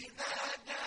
فَإِذَا